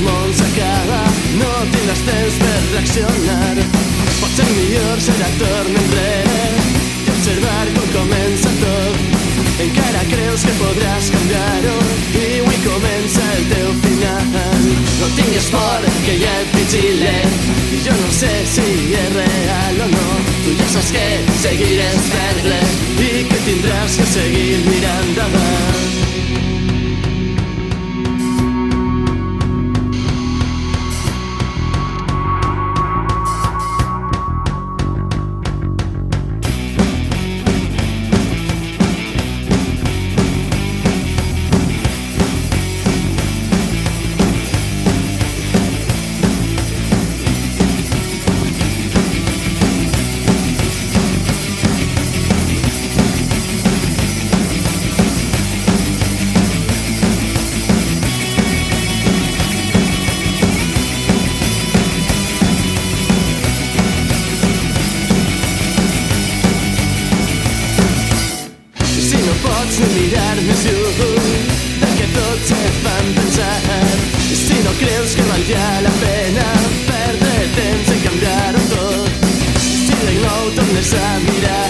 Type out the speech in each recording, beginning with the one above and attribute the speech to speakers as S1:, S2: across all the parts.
S1: món s'acaba, no tindràs temps per reaccionar. Potser millor serà tornar enrere i observar com comença tot. Encara creus que podràs canviar-ho i avui comença el teu final. No tingues por que ja et vigilem i jo no sé si és real o no. Tu ja saps que seguiràs fent i que tindràs que seguir mirant davant. Tornes a mirar.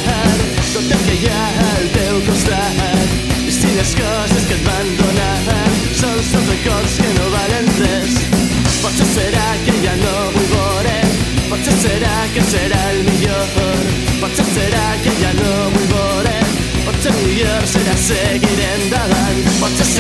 S1: Tot el que hi ha al teu costat Si les coses que no valen res Potser serà que ja no vull veure Potser no vull veure Potser millor serà seguir endavant Potser